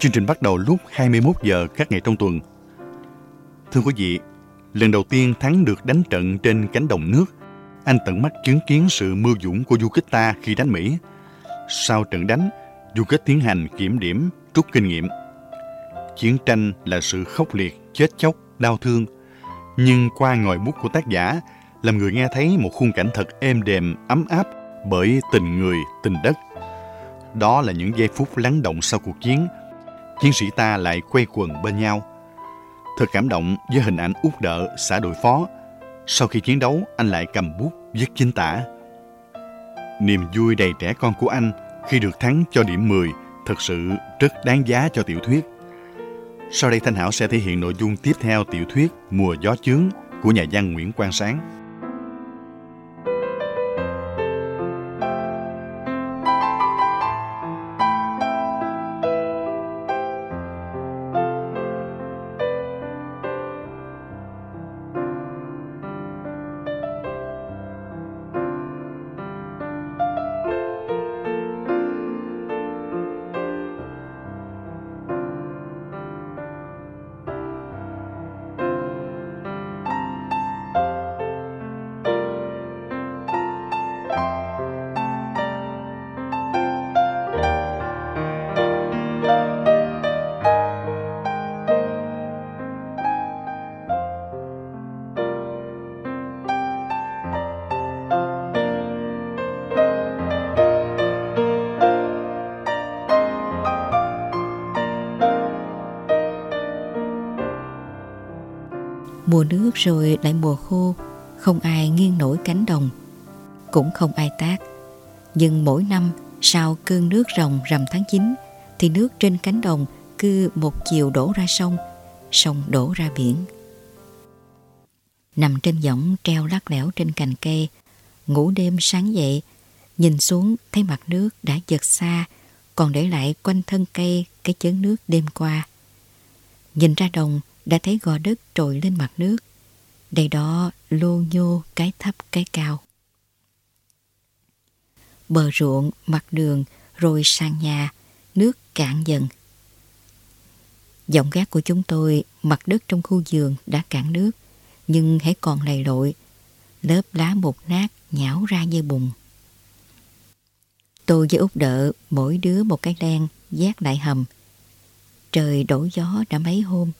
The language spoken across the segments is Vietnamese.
Chương trình bắt đầu lúc 21 giờ các ngày trong tuần. Thưa quý vị, lần đầu tiên Thắng được đánh trận trên cánh đồng nước, anh tận mắt chứng kiến sự mưu dũng của du kích ta khi đánh Mỹ. Sau trận đánh, du kích tiến hành kiểm điểm, rút kinh nghiệm. Chiến tranh là sự khốc liệt, chết chóc, đau thương. Nhưng qua ngòi bút của tác giả, làm người nghe thấy một khung cảnh thật êm đềm, ấm áp bởi tình người, tình đất. Đó là những giây phút lắng động sau cuộc chiến. Chiến sĩ ta lại quay quần bên nhau. Thật cảm động với hình ảnh út đỡ xã đội phó. Sau khi chiến đấu, anh lại cầm bút viết chính tả. Niềm vui đầy trẻ con của anh khi được thắng cho điểm 10 thật sự rất đáng giá cho tiểu thuyết. Sau đây Thanh Hảo sẽ thể hiện nội dung tiếp theo tiểu thuyết Mùa gió chướng của nhà văn Nguyễn Quang Sáng. Mùa nước rồi lại mùa khô, không ai nghiêng nổi cánh đồng, cũng không ai tác. Nhưng mỗi năm sau cơn nước rồng rằm tháng 9 thì nước trên cánh đồng cứ một chiều đổ ra sông, sông đổ ra biển. Nằm trên võng treo lắc lẻo trên cành cây, ngủ đêm sáng dậy, nhìn xuống thấy mặt nước đã giật xa, còn để lại quanh thân cây cái chớn nước đêm qua. Nhìn ra đồng đã thấy gò đất trồi lên mặt nước. Đây đó lô nhô cái thấp cái cao. Bờ ruộng, mặt đường, rồi sang nhà, nước cạn dần. Giọng gác của chúng tôi, mặt đất trong khu vườn đã cạn nước, nhưng hãy còn lầy lội, lớp lá bột nát nhão ra như bùn. Tôi với Út đỡ mỗi đứa một cái len giác lại hầm. Trời đổ gió đã mấy hôm,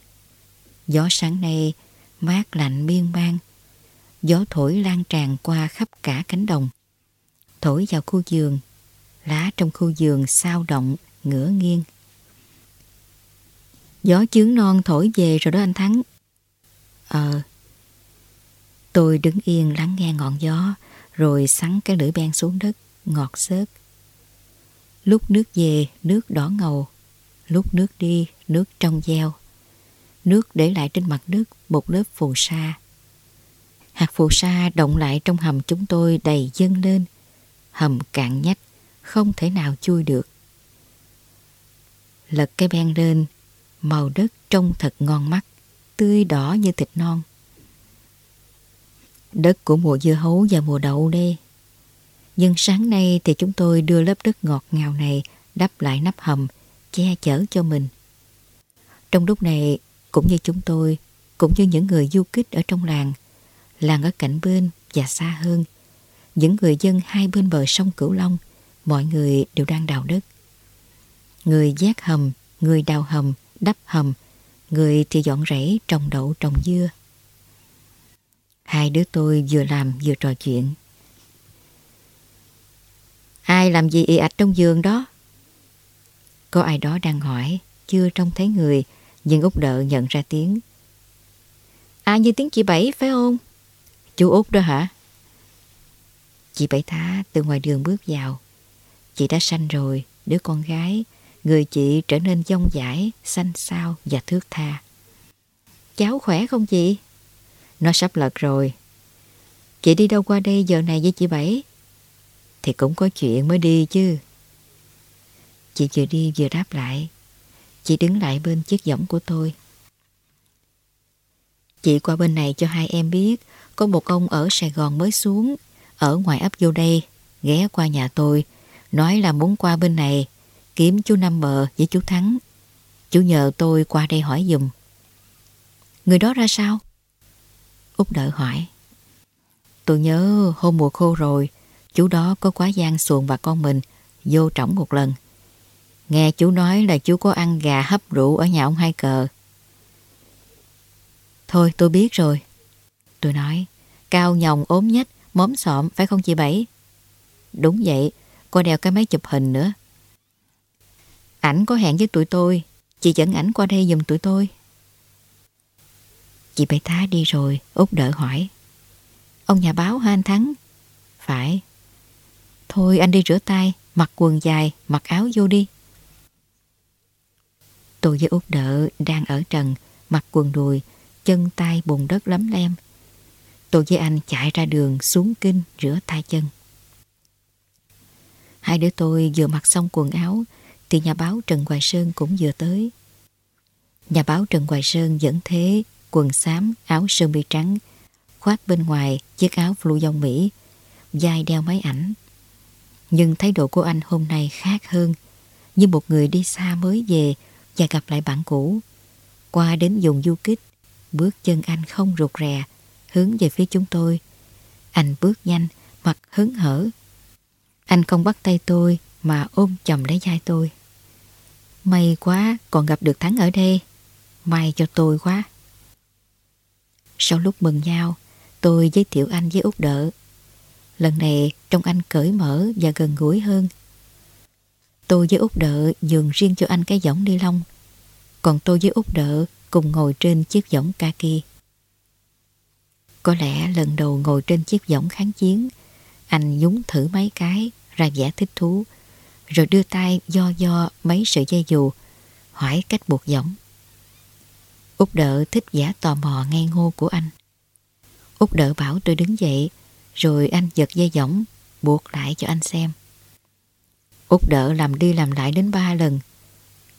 Gió sáng nay mát lạnh miên man. Gió thổi lan tràn qua khắp cả cánh đồng. Thổi vào khu giường. Lá trong khu giường sao động, ngửa nghiêng. Gió chướng non thổi về rồi đó anh Thắng. Ờ. Tôi đứng yên lắng nghe ngọn gió, rồi sắn cái lưỡi ben xuống đất, ngọt xớt. Lúc nước về, nước đỏ ngầu. Lúc nước đi, nước trong gieo Nước để lại trên mặt nước một lớp phù sa. Hạt phù sa động lại trong hầm chúng tôi đầy dâng lên. Hầm cạn nhách, không thể nào chui được. Lật cái ben lên, màu đất trông thật ngon mắt, tươi đỏ như thịt non. Đất của mùa dưa hấu và mùa đậu đây. Nhưng sáng nay thì chúng tôi đưa lớp đất ngọt ngào này đắp lại nắp hầm, che chở cho mình. Trong lúc này cũng như chúng tôi, cũng như những người du kích ở trong làng, làng ở cạnh bên và xa hơn. Những người dân hai bên bờ sông Cửu Long, mọi người đều đang đào đất. Người giác hầm, người đào hầm, đắp hầm, người thì dọn rẫy trồng đậu trồng dưa. Hai đứa tôi vừa làm vừa trò chuyện. Ai làm gì ị ạch trong giường đó? Có ai đó đang hỏi, chưa trông thấy người, nhưng Út Đợ nhận ra tiếng. À như tiếng chị Bảy phải không? Chú Út đó hả? Chị Bảy Thá từ ngoài đường bước vào. Chị đã sanh rồi, đứa con gái, người chị trở nên dông dãi, xanh xao và thước tha. Cháu khỏe không chị? Nó sắp lật rồi. Chị đi đâu qua đây giờ này với chị Bảy? Thì cũng có chuyện mới đi chứ. Chị vừa đi vừa đáp lại. Chị đứng lại bên chiếc giỏng của tôi. Chị qua bên này cho hai em biết có một ông ở Sài Gòn mới xuống ở ngoài ấp vô đây ghé qua nhà tôi nói là muốn qua bên này kiếm chú Năm Bờ với chú Thắng. Chú nhờ tôi qua đây hỏi dùm. Người đó ra sao? Út đợi hỏi. Tôi nhớ hôm mùa khô rồi, chú đó có quá gian xuồng bà con mình vô trỏng một lần. Nghe chú nói là chú có ăn gà hấp rượu ở nhà ông hai cờ. Thôi tôi biết rồi. Tôi nói, cao nhồng ốm nhất, móm xọm phải không chị Bảy? Đúng vậy, cô đeo cái máy chụp hình nữa. Ảnh có hẹn với tụi tôi, chị dẫn ảnh qua đây giùm tụi tôi. Chị Bảy Tá đi rồi, Út đợi hỏi. Ông nhà báo hả anh Thắng? Phải. Thôi anh đi rửa tay, mặc quần dài, mặc áo vô đi. Tôi với Út đỡ đang ở trần, mặc quần đùi, chân tay bùn đất lấm lem. Tôi với anh chạy ra đường xuống kinh rửa tay chân. Hai đứa tôi vừa mặc xong quần áo thì nhà báo Trần Hoài Sơn cũng vừa tới. Nhà báo Trần Hoài Sơn vẫn thế quần xám, áo sơ mi trắng, khoác bên ngoài chiếc áo flu dông Mỹ, dài đeo máy ảnh. Nhưng thái độ của anh hôm nay khác hơn, như một người đi xa mới về và gặp lại bạn cũ. Qua đến dùng du kích, bước chân anh không rụt rè, hướng về phía chúng tôi. Anh bước nhanh, mặt hớn hở. Anh không bắt tay tôi mà ôm chầm lấy vai tôi. May quá còn gặp được Thắng ở đây. May cho tôi quá. Sau lúc mừng nhau, tôi giới thiệu anh với Út Đỡ. Lần này trông anh cởi mở và gần gũi hơn. Tôi với Út Đỡ nhường riêng cho anh cái giỏng ni lông. Còn tôi với Út Đỡ cùng ngồi trên chiếc giỏng kaki. Có lẽ lần đầu ngồi trên chiếc giỏng kháng chiến, anh nhúng thử mấy cái ra vẻ thích thú, rồi đưa tay do do mấy sợi dây dù, hỏi cách buộc giỏng. Út đỡ thích giả tò mò ngay ngô của anh. Út đỡ bảo tôi đứng dậy, rồi anh giật dây giỏng, buộc lại cho anh xem. Út đỡ làm đi làm lại đến ba lần.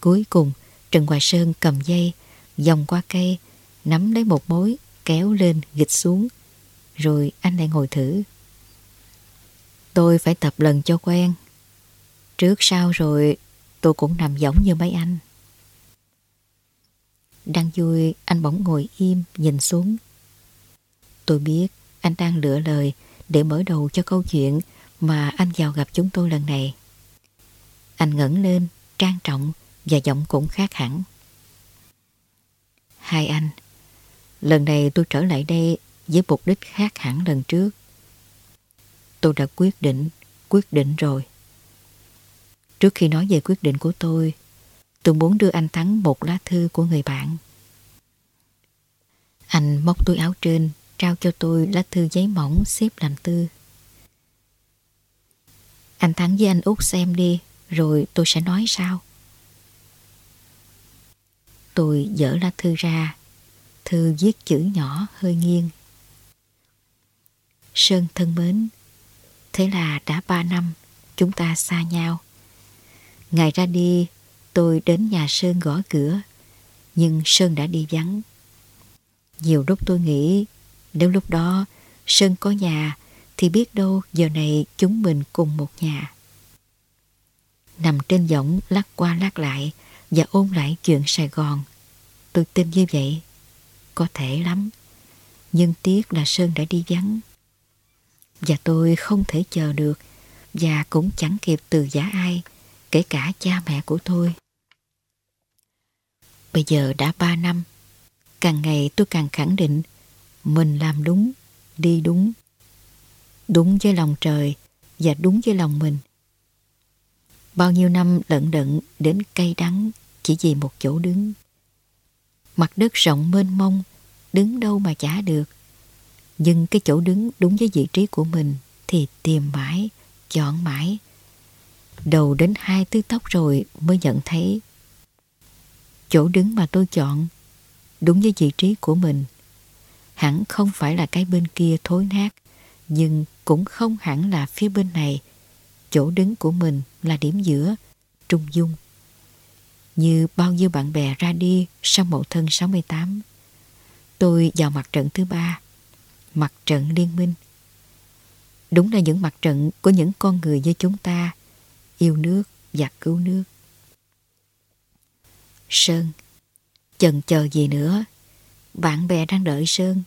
Cuối cùng, Trần Hoài Sơn cầm dây, vòng qua cây, nắm lấy một mối, kéo lên, gịch xuống. Rồi anh lại ngồi thử. Tôi phải tập lần cho quen. Trước sau rồi tôi cũng nằm giống như mấy anh. Đang vui, anh bỗng ngồi im, nhìn xuống. Tôi biết anh đang lựa lời để mở đầu cho câu chuyện mà anh vào gặp chúng tôi lần này. Anh ngẩng lên, trang trọng và giọng cũng khác hẳn. Hai anh, lần này tôi trở lại đây với mục đích khác hẳn lần trước. Tôi đã quyết định, quyết định rồi. Trước khi nói về quyết định của tôi, tôi muốn đưa anh Thắng một lá thư của người bạn. Anh móc túi áo trên, trao cho tôi lá thư giấy mỏng xếp làm tư. Anh Thắng với anh Út xem đi, rồi tôi sẽ nói sao. Tôi dở lá thư ra, thư viết chữ nhỏ hơi nghiêng. Sơn thân mến, thế là đã ba năm chúng ta xa nhau. Ngày ra đi, tôi đến nhà Sơn gõ cửa, nhưng Sơn đã đi vắng. Nhiều lúc tôi nghĩ, nếu lúc đó Sơn có nhà, thì biết đâu giờ này chúng mình cùng một nhà. Nằm trên võng lắc qua lắc lại và ôn lại chuyện Sài Gòn. Tôi tin như vậy. Có thể lắm. Nhưng tiếc là Sơn đã đi vắng. Và tôi không thể chờ được và cũng chẳng kịp từ giả ai, kể cả cha mẹ của tôi. Bây giờ đã ba năm, càng ngày tôi càng khẳng định mình làm đúng, đi đúng. Đúng với lòng trời và đúng với lòng mình. Bao nhiêu năm lận đận đến cay đắng chỉ vì một chỗ đứng. Mặt đất rộng mênh mông, đứng đâu mà chả được. Nhưng cái chỗ đứng đúng với vị trí của mình thì tìm mãi, chọn mãi. đầu đến hai tứ tóc rồi mới nhận thấy chỗ đứng mà tôi chọn đúng với vị trí của mình. Hẳn không phải là cái bên kia thối nát, nhưng cũng không hẳn là phía bên này. Chỗ đứng của mình là điểm giữa, trung dung. Như bao nhiêu bạn bè ra đi sau mậu thân 68. Tôi vào mặt trận thứ ba, mặt trận liên minh. Đúng là những mặt trận của những con người như chúng ta, yêu nước và cứu nước. Sơn Chần chờ gì nữa Bạn bè đang đợi Sơn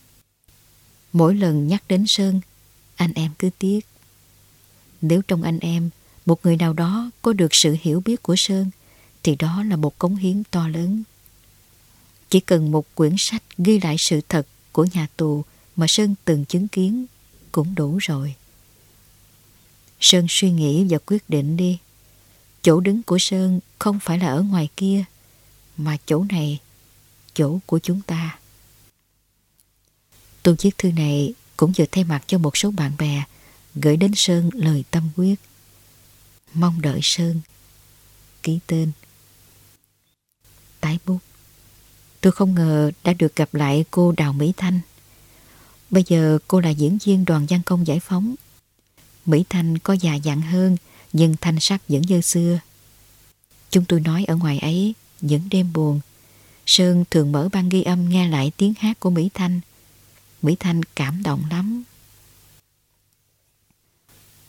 Mỗi lần nhắc đến Sơn Anh em cứ tiếc Nếu trong anh em một người nào đó có được sự hiểu biết của Sơn Thì đó là một cống hiến to lớn Chỉ cần một quyển sách ghi lại sự thật của nhà tù mà Sơn từng chứng kiến cũng đủ rồi. Sơn suy nghĩ và quyết định đi. Chỗ đứng của Sơn không phải là ở ngoài kia, mà chỗ này chỗ của chúng ta. Tôi viết thư này cũng vừa thay mặt cho một số bạn bè gửi đến Sơn lời tâm quyết. Mong đợi Sơn. Ký tên. Tái bút. Tôi không ngờ đã được gặp lại cô Đào Mỹ Thanh. Bây giờ cô là diễn viên đoàn văn công giải phóng. Mỹ Thanh có già dặn hơn, nhưng thanh sắc vẫn như xưa. Chúng tôi nói ở ngoài ấy, những đêm buồn, Sơn thường mở băng ghi âm nghe lại tiếng hát của Mỹ Thanh. Mỹ Thanh cảm động lắm.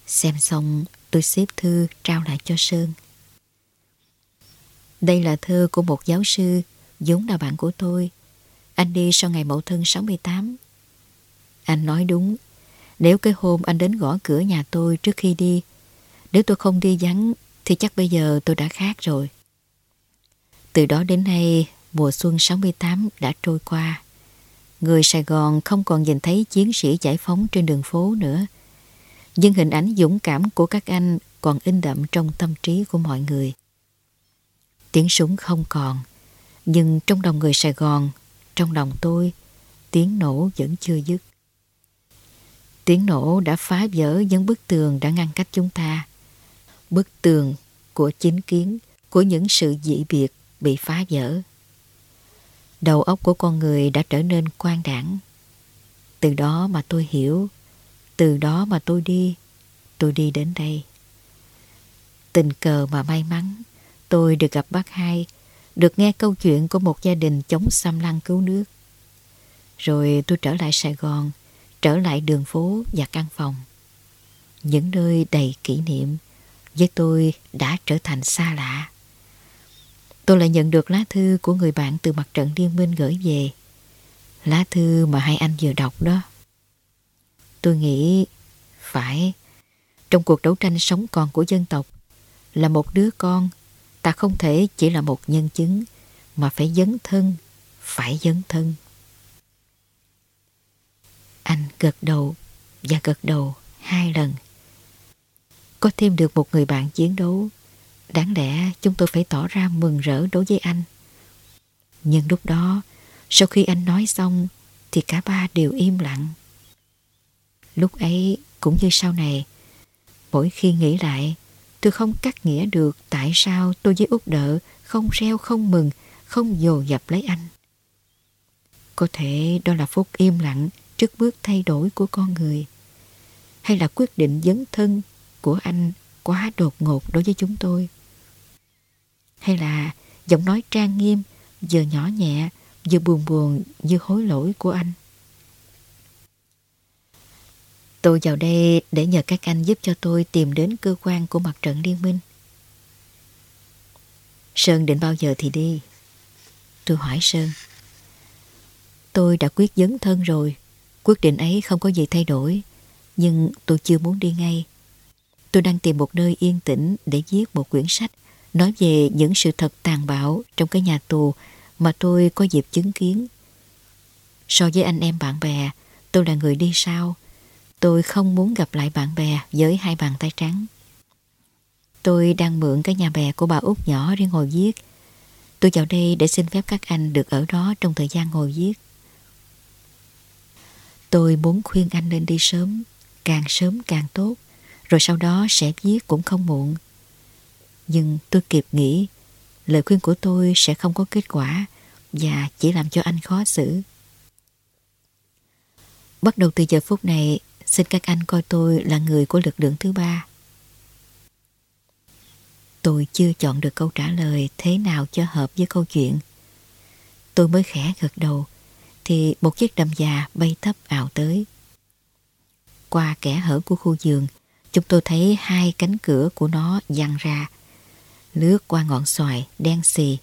Xem xong tôi xếp thư trao lại cho Sơn. Đây là thơ của một giáo sư vốn là bạn của tôi. Anh đi sau ngày mậu thân 68. Anh nói đúng. Nếu cái hôm anh đến gõ cửa nhà tôi trước khi đi, nếu tôi không đi vắng thì chắc bây giờ tôi đã khác rồi. Từ đó đến nay mùa xuân 68 đã trôi qua. Người Sài Gòn không còn nhìn thấy chiến sĩ giải phóng trên đường phố nữa. Nhưng hình ảnh dũng cảm của các anh còn in đậm trong tâm trí của mọi người. Tiếng súng không còn, nhưng trong lòng người Sài Gòn, trong lòng tôi, tiếng nổ vẫn chưa dứt. Tiếng nổ đã phá vỡ những bức tường đã ngăn cách chúng ta. Bức tường của chính kiến, của những sự dị biệt bị phá vỡ. Đầu óc của con người đã trở nên quan đảng. Từ đó mà tôi hiểu, từ đó mà tôi đi, tôi đi đến đây. Tình cờ mà may mắn, tôi được gặp bác hai, được nghe câu chuyện của một gia đình chống xâm lăng cứu nước. Rồi tôi trở lại Sài Gòn, trở lại đường phố và căn phòng. Những nơi đầy kỷ niệm với tôi đã trở thành xa lạ. Tôi lại nhận được lá thư của người bạn từ mặt trận liên minh gửi về. Lá thư mà hai anh vừa đọc đó. Tôi nghĩ phải trong cuộc đấu tranh sống còn của dân tộc là một đứa con ta không thể chỉ là một nhân chứng mà phải dấn thân, phải dấn thân. Anh gật đầu và gật đầu hai lần. Có thêm được một người bạn chiến đấu Đáng lẽ chúng tôi phải tỏ ra mừng rỡ đối với anh. Nhưng lúc đó, sau khi anh nói xong, thì cả ba đều im lặng. Lúc ấy, cũng như sau này, mỗi khi nghĩ lại, tôi không cắt nghĩa được tại sao tôi với út đỡ không reo không mừng, không dồ dập lấy anh. Có thể đó là phút im lặng trước bước thay đổi của con người. Hay là quyết định dấn thân của anh quá đột ngột đối với chúng tôi hay là giọng nói trang nghiêm, vừa nhỏ nhẹ, vừa buồn buồn như hối lỗi của anh. Tôi vào đây để nhờ các anh giúp cho tôi tìm đến cơ quan của mặt trận liên minh. Sơn định bao giờ thì đi? Tôi hỏi Sơn. Tôi đã quyết dấn thân rồi. Quyết định ấy không có gì thay đổi. Nhưng tôi chưa muốn đi ngay. Tôi đang tìm một nơi yên tĩnh để viết một quyển sách nói về những sự thật tàn bạo trong cái nhà tù mà tôi có dịp chứng kiến. So với anh em bạn bè, tôi là người đi sau. Tôi không muốn gặp lại bạn bè với hai bàn tay trắng. Tôi đang mượn cái nhà bè của bà út nhỏ để ngồi viết. Tôi vào đây để xin phép các anh được ở đó trong thời gian ngồi viết. Tôi muốn khuyên anh nên đi sớm, càng sớm càng tốt, rồi sau đó sẽ viết cũng không muộn. Nhưng tôi kịp nghĩ lời khuyên của tôi sẽ không có kết quả và chỉ làm cho anh khó xử. Bắt đầu từ giờ phút này, xin các anh coi tôi là người của lực lượng thứ ba. Tôi chưa chọn được câu trả lời thế nào cho hợp với câu chuyện. Tôi mới khẽ gật đầu, thì một chiếc đầm già bay thấp ảo tới. Qua kẻ hở của khu giường, chúng tôi thấy hai cánh cửa của nó dằn ra, lướt qua ngọn xoài đen xì,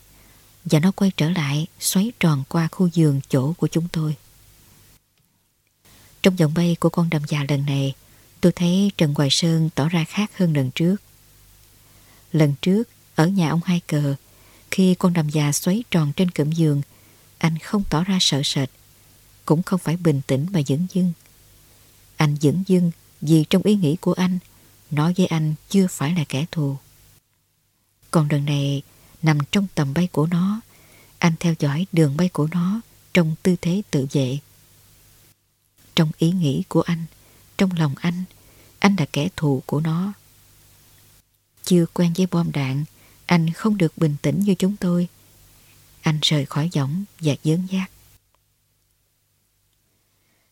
và nó quay trở lại xoáy tròn qua khu giường chỗ của chúng tôi. Trong vòng bay của con đầm già lần này, tôi thấy Trần Hoài Sơn tỏ ra khác hơn lần trước. Lần trước, ở nhà ông Hai Cờ, khi con đầm già xoáy tròn trên cụm giường, anh không tỏ ra sợ sệt, cũng không phải bình tĩnh mà dững dưng. Anh dững dưng vì trong ý nghĩ của anh, nó với anh chưa phải là kẻ thù. Còn lần này, nằm trong tầm bay của nó, anh theo dõi đường bay của nó trong tư thế tự vệ. Trong ý nghĩ của anh, trong lòng anh, anh là kẻ thù của nó. Chưa quen với bom đạn, anh không được bình tĩnh như chúng tôi. Anh rời khỏi giọng và dớn giác.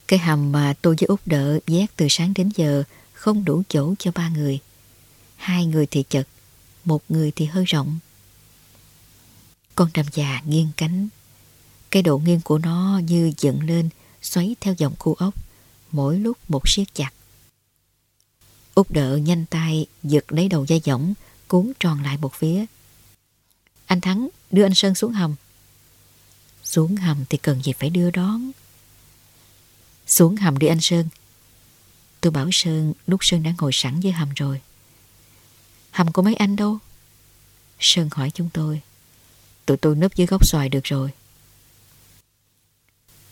Cái hầm mà tôi với Út đỡ vét từ sáng đến giờ không đủ chỗ cho ba người. Hai người thì chật, một người thì hơi rộng. Con đầm già nghiêng cánh. Cái độ nghiêng của nó như dựng lên, xoáy theo dòng khu ốc, mỗi lúc một siết chặt. Úc đỡ nhanh tay giật lấy đầu dây võng cuốn tròn lại một phía. Anh Thắng đưa anh Sơn xuống hầm. Xuống hầm thì cần gì phải đưa đón. Xuống hầm đi anh Sơn. Tôi bảo Sơn lúc Sơn đã ngồi sẵn dưới hầm rồi. Hầm của mấy anh đâu? Sơn hỏi chúng tôi. Tụi tôi nấp dưới gốc xoài được rồi.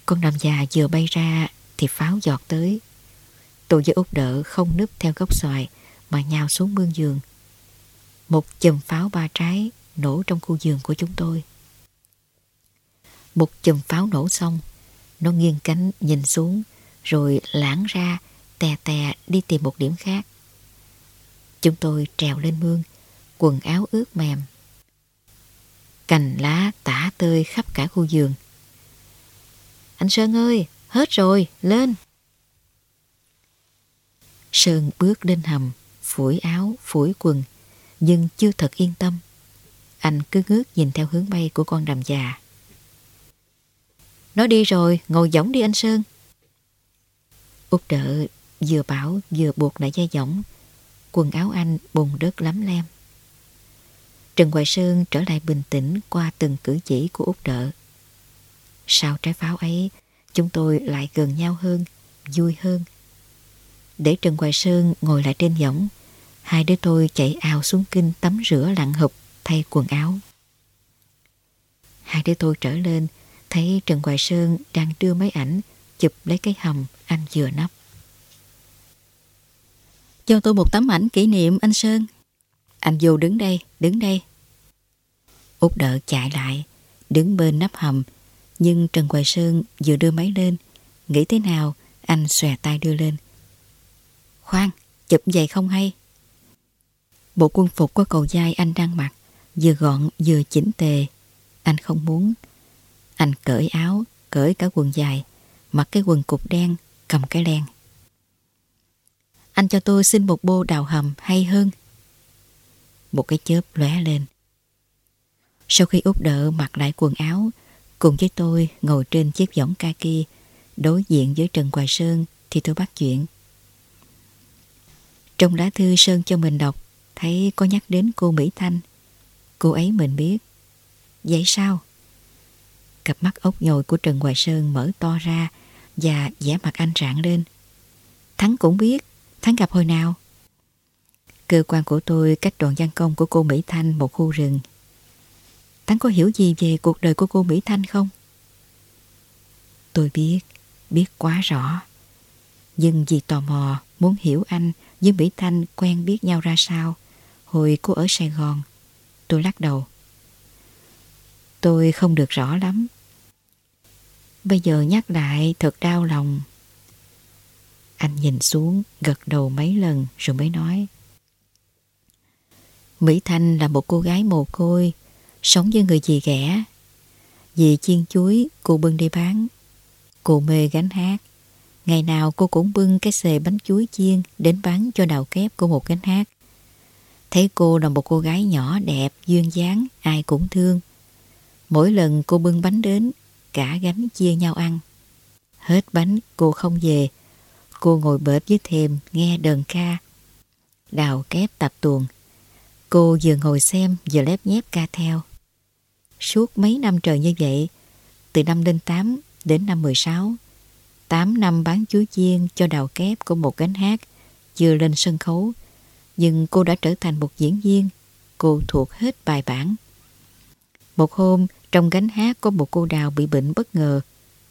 Con nằm già vừa bay ra thì pháo giọt tới. Tôi với út đỡ không núp theo gốc xoài mà nhào xuống mương giường. Một chùm pháo ba trái nổ trong khu giường của chúng tôi. Một chùm pháo nổ xong, nó nghiêng cánh nhìn xuống rồi lãng ra tè tè đi tìm một điểm khác. Chúng tôi trèo lên mương, quần áo ướt mềm. Cành lá tả tơi khắp cả khu giường. Anh Sơn ơi, hết rồi, lên. Sơn bước lên hầm, phủi áo, phủi quần, nhưng chưa thật yên tâm. Anh cứ ngước nhìn theo hướng bay của con đầm già. Nó đi rồi, ngồi giống đi anh Sơn. Úc đỡ vừa bảo vừa buộc lại dây giỏng. Quần áo anh bùn đất lắm lem. Trần Hoài Sơn trở lại bình tĩnh qua từng cử chỉ của Úc trợ. Sau trái pháo ấy, chúng tôi lại gần nhau hơn, vui hơn. Để Trần Hoài Sơn ngồi lại trên võng, hai đứa tôi chạy ào xuống kinh tắm rửa lặn hụp thay quần áo. Hai đứa tôi trở lên, thấy Trần Hoài Sơn đang đưa máy ảnh chụp lấy cái hầm anh vừa nắp. Cho tôi một tấm ảnh kỷ niệm anh Sơn. Anh vô đứng đây, đứng đây. Út đỡ chạy lại, đứng bên nắp hầm, nhưng Trần Hoài Sơn vừa đưa máy lên, nghĩ thế nào, anh xòe tay đưa lên. Khoan, chụp vậy không hay. Bộ quân phục có cầu dai anh đang mặc, vừa gọn vừa chỉnh tề. Anh không muốn. Anh cởi áo, cởi cả quần dài, mặc cái quần cục đen, cầm cái len. Anh cho tôi xin một bô đào hầm hay hơn. Một cái chớp lóe lên. Sau khi út đỡ mặc lại quần áo, cùng với tôi ngồi trên chiếc võng kaki, đối diện với Trần Hoài Sơn thì tôi bắt chuyện. Trong lá thư Sơn cho mình đọc, thấy có nhắc đến cô Mỹ Thanh. Cô ấy mình biết. Vậy sao? Cặp mắt ốc nhồi của Trần Hoài Sơn mở to ra và vẻ mặt anh rạng lên. Thắng cũng biết. Thắng gặp hồi nào? Cơ quan của tôi cách đoàn văn công của cô Mỹ Thanh một khu rừng. Thắng có hiểu gì về cuộc đời của cô Mỹ Thanh không? Tôi biết, biết quá rõ. Nhưng vì tò mò muốn hiểu anh với Mỹ Thanh quen biết nhau ra sao hồi cô ở Sài Gòn. Tôi lắc đầu. Tôi không được rõ lắm. Bây giờ nhắc lại thật đau lòng. Anh nhìn xuống, gật đầu mấy lần rồi mới nói. Mỹ Thanh là một cô gái mồ côi, sống với người dì ghẻ. Dì chiên chuối, cô bưng đi bán. Cô mê gánh hát. Ngày nào cô cũng bưng cái xề bánh chuối chiên đến bán cho đào kép của một gánh hát. Thấy cô là một cô gái nhỏ đẹp, duyên dáng, ai cũng thương. Mỗi lần cô bưng bánh đến, cả gánh chia nhau ăn. Hết bánh, cô không về. Cô ngồi bệt với thềm, nghe đờn ca. Đào kép tập tuồng. Cô vừa ngồi xem, vừa lép nhép ca theo. Suốt mấy năm trời như vậy, từ năm lên 8 đến năm 16, 8 năm bán chuối chiên cho đào kép của một gánh hát, chưa lên sân khấu, nhưng cô đã trở thành một diễn viên. Cô thuộc hết bài bản. Một hôm, trong gánh hát có một cô đào bị bệnh bất ngờ.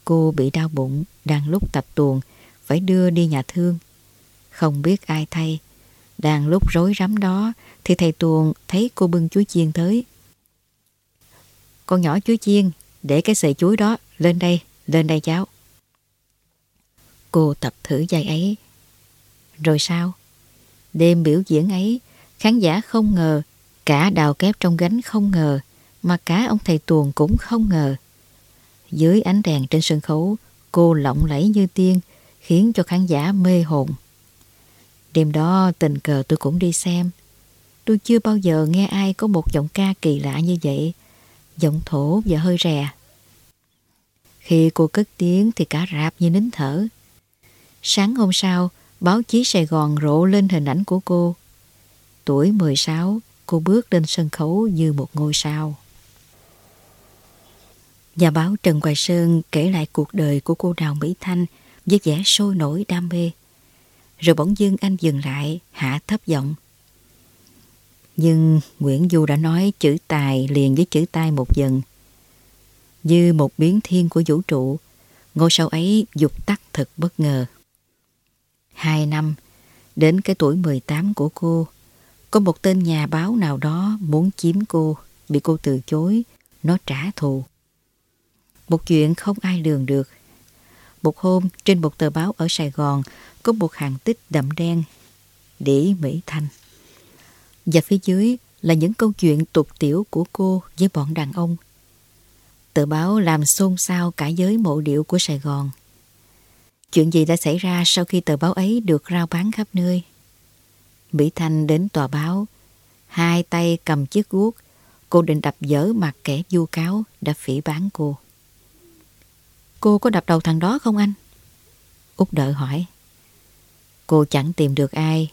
Cô bị đau bụng, đang lúc tập tuồng, phải đưa đi nhà thương. Không biết ai thay. Đang lúc rối rắm đó, thì thầy tuồng thấy cô bưng chuối chiên tới. Con nhỏ chú chiên, để cái sợi chuối đó lên đây, lên đây cháu. Cô tập thử dây ấy. Rồi sao? Đêm biểu diễn ấy, khán giả không ngờ, cả đào kép trong gánh không ngờ, mà cả ông thầy tuồng cũng không ngờ. Dưới ánh đèn trên sân khấu, cô lộng lẫy như tiên, khiến cho khán giả mê hồn. Đêm đó tình cờ tôi cũng đi xem. Tôi chưa bao giờ nghe ai có một giọng ca kỳ lạ như vậy, giọng thổ và hơi rè. Khi cô cất tiếng thì cả rạp như nín thở. Sáng hôm sau, báo chí Sài Gòn rộ lên hình ảnh của cô. Tuổi 16, cô bước lên sân khấu như một ngôi sao. Nhà báo Trần Hoài Sơn kể lại cuộc đời của cô Đào Mỹ Thanh với vẻ sôi nổi đam mê. Rồi bỗng dưng anh dừng lại, hạ thấp giọng. Nhưng Nguyễn Du đã nói chữ tài liền với chữ tai một dần. Như một biến thiên của vũ trụ, ngôi sao ấy dục tắt thật bất ngờ. Hai năm, đến cái tuổi 18 của cô, có một tên nhà báo nào đó muốn chiếm cô, bị cô từ chối, nó trả thù. Một chuyện không ai lường được. Một hôm, trên một tờ báo ở Sài Gòn, có một hàng tích đậm đen, đỉ Mỹ Thanh. Và phía dưới là những câu chuyện tục tiểu của cô với bọn đàn ông. Tờ báo làm xôn xao cả giới mộ điệu của Sài Gòn. Chuyện gì đã xảy ra sau khi tờ báo ấy được rao bán khắp nơi? Mỹ Thanh đến tòa báo, hai tay cầm chiếc guốc, cô định đập dở mặt kẻ du cáo đã phỉ bán cô. Cô có đập đầu thằng đó không anh? Út đợi hỏi. Cô chẳng tìm được ai.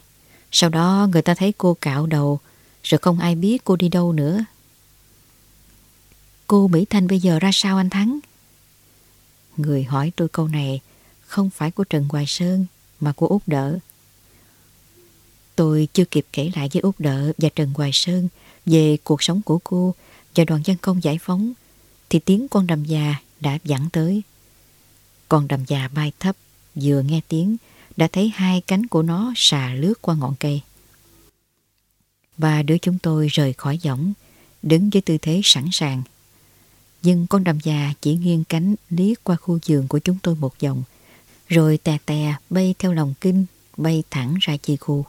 Sau đó người ta thấy cô cạo đầu, rồi không ai biết cô đi đâu nữa. Cô Mỹ Thanh bây giờ ra sao anh Thắng? Người hỏi tôi câu này không phải của Trần Hoài Sơn mà của Út Đỡ. Tôi chưa kịp kể lại với Út Đỡ và Trần Hoài Sơn về cuộc sống của cô và đoàn dân công giải phóng thì tiếng con đầm già đã dẫn tới. Con đầm già bay thấp vừa nghe tiếng đã thấy hai cánh của nó xà lướt qua ngọn cây. Ba đứa chúng tôi rời khỏi võng đứng với tư thế sẵn sàng. Nhưng con đầm già chỉ nghiêng cánh liếc qua khu giường của chúng tôi một vòng rồi tè tè bay theo lòng kinh, bay thẳng ra chi khu.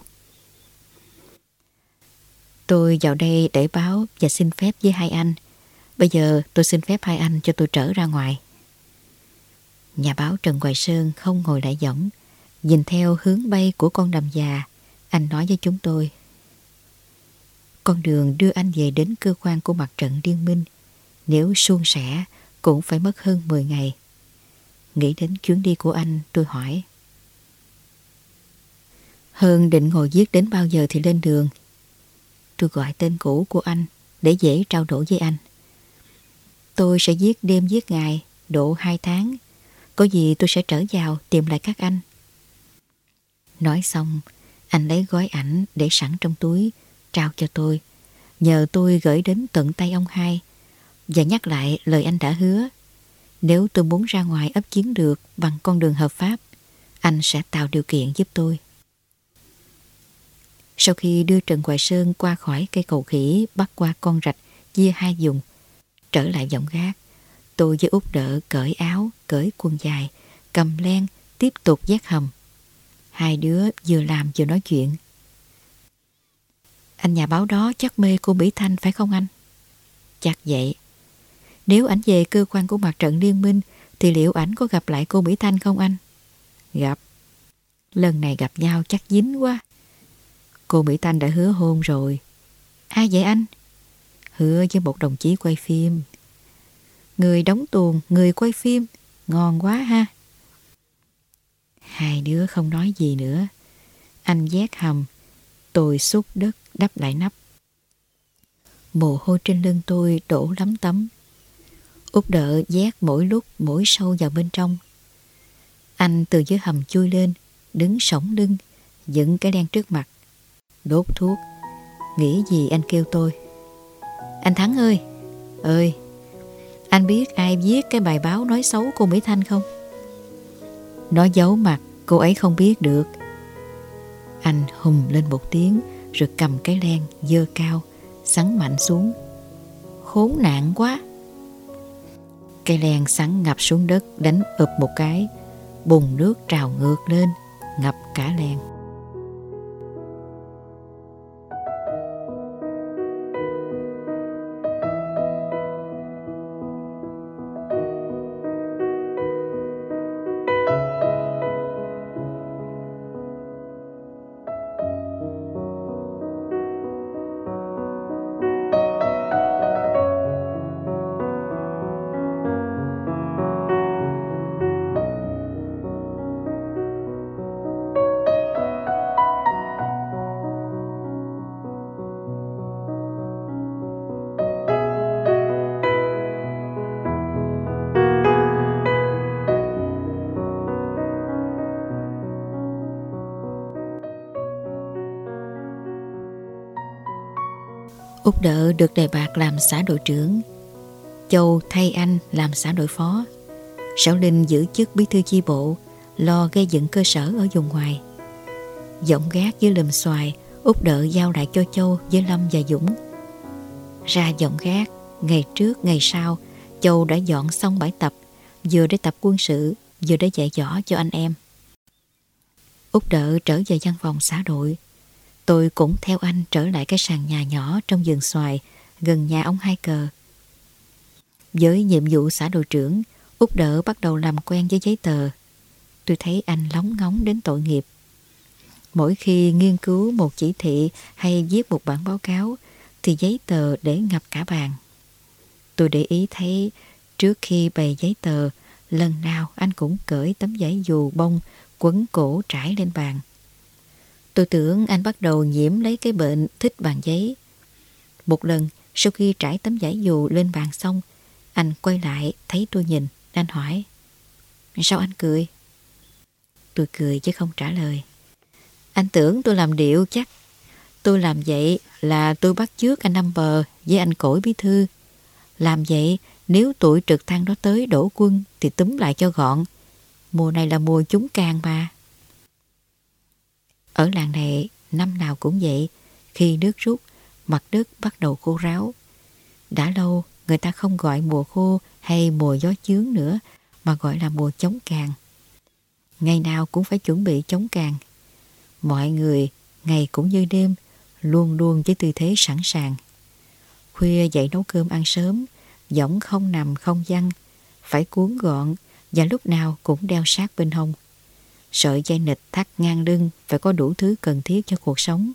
Tôi vào đây để báo và xin phép với hai anh. Bây giờ tôi xin phép hai anh cho tôi trở ra ngoài. Nhà báo Trần Hoài Sơn không ngồi lại giỏng, nhìn theo hướng bay của con đầm già, anh nói với chúng tôi. Con đường đưa anh về đến cơ quan của mặt trận Liên Minh, nếu suôn sẻ cũng phải mất hơn 10 ngày. Nghĩ đến chuyến đi của anh tôi hỏi. Hơn định ngồi viết đến bao giờ thì lên đường. Tôi gọi tên cũ của anh Để dễ trao đổi với anh. Tôi sẽ viết đêm viết ngày Độ 2 tháng. Có gì tôi sẽ trở vào tìm lại các anh. Nói xong Anh lấy gói ảnh để sẵn trong túi Trao cho tôi Nhờ tôi gửi đến tận tay ông hai Và nhắc lại lời anh đã hứa nếu tôi muốn ra ngoài ấp chiến được bằng con đường hợp pháp, anh sẽ tạo điều kiện giúp tôi. Sau khi đưa Trần Hoài Sơn qua khỏi cây cầu khỉ bắt qua con rạch chia hai dùng trở lại giọng gác, tôi với út đỡ cởi áo, cởi quần dài, cầm len, tiếp tục giác hầm. Hai đứa vừa làm vừa nói chuyện. Anh nhà báo đó chắc mê cô Mỹ Thanh phải không anh? Chắc vậy. Nếu ảnh về cơ quan của mặt trận liên minh thì liệu ảnh có gặp lại cô Mỹ Thanh không anh? Gặp. Lần này gặp nhau chắc dính quá. Cô Mỹ Thanh đã hứa hôn rồi. Ai vậy anh? Hứa với một đồng chí quay phim. Người đóng tuồng, người quay phim. Ngon quá ha. Hai đứa không nói gì nữa. Anh giác hầm. Tôi xúc đất đắp lại nắp. Mồ hôi trên lưng tôi đổ lắm tấm. Út đỡ giác mỗi lúc mỗi sâu vào bên trong. Anh từ dưới hầm chui lên, đứng sổng lưng, dựng cái đen trước mặt. Đốt thuốc. Nghĩ gì anh kêu tôi. Anh Thắng ơi! Ơi! Anh biết ai viết cái bài báo nói xấu cô Mỹ Thanh không? Nó giấu mặt, cô ấy không biết được. Anh hùng lên một tiếng rồi cầm cái len dơ cao, sắn mạnh xuống. Khốn nạn quá! Cây len sắn ngập xuống đất đánh ụp một cái, bùng nước trào ngược lên, ngập cả len. Úc đỡ được đề bạc làm xã đội trưởng. Châu thay anh làm xã đội phó. Sảo Linh giữ chức bí thư chi bộ, lo gây dựng cơ sở ở vùng ngoài. Giọng gác với lùm xoài, Úc đỡ giao lại cho Châu với Lâm và Dũng. Ra giọng gác, ngày trước ngày sau, Châu đã dọn xong bãi tập, vừa để tập quân sự, vừa để dạy võ cho anh em. Úc đỡ trở về văn phòng xã đội, Tôi cũng theo anh trở lại cái sàn nhà nhỏ trong vườn xoài gần nhà ông Hai Cờ. Với nhiệm vụ xã đội trưởng, Út đỡ bắt đầu làm quen với giấy tờ. Tôi thấy anh lóng ngóng đến tội nghiệp. Mỗi khi nghiên cứu một chỉ thị hay viết một bản báo cáo thì giấy tờ để ngập cả bàn. Tôi để ý thấy trước khi bày giấy tờ, lần nào anh cũng cởi tấm giấy dù bông quấn cổ trải lên bàn. Tôi tưởng anh bắt đầu nhiễm lấy cái bệnh thích bàn giấy. Một lần, sau khi trải tấm giấy dù lên bàn xong, anh quay lại thấy tôi nhìn, anh hỏi. Sao anh cười? Tôi cười chứ không trả lời. Anh tưởng tôi làm điệu chắc. Tôi làm vậy là tôi bắt trước anh năm bờ với anh cổi bí thư. Làm vậy nếu tuổi trực thăng đó tới đổ quân thì túm lại cho gọn. Mùa này là mùa chúng càng mà. Ở làng này năm nào cũng vậy, khi nước rút, mặt đất bắt đầu khô ráo. Đã lâu người ta không gọi mùa khô hay mùa gió chướng nữa, mà gọi là mùa chống càng. Ngày nào cũng phải chuẩn bị chống càng. Mọi người, ngày cũng như đêm, luôn luôn với tư thế sẵn sàng. Khuya dậy nấu cơm ăn sớm, giỏng không nằm không văng, phải cuốn gọn và lúc nào cũng đeo sát bên hông. Sợi dây nịch thắt ngang lưng phải có đủ thứ cần thiết cho cuộc sống.